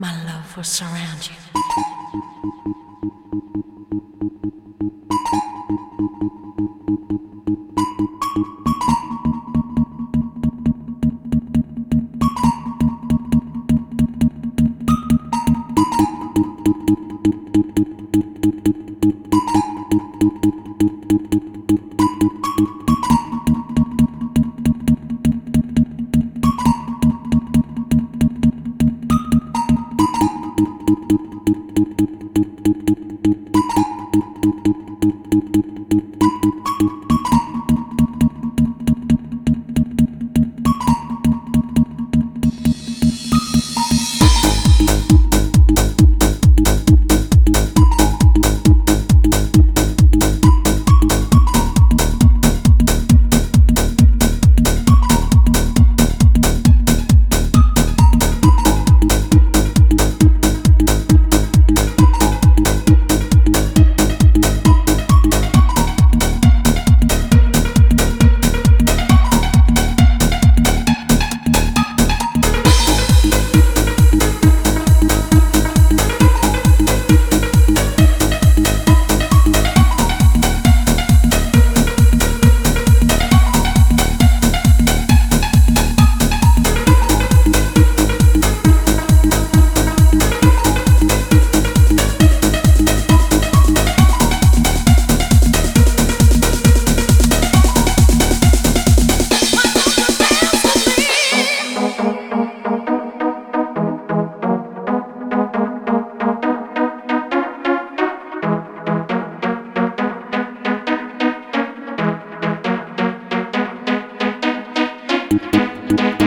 My love will surround you. Thank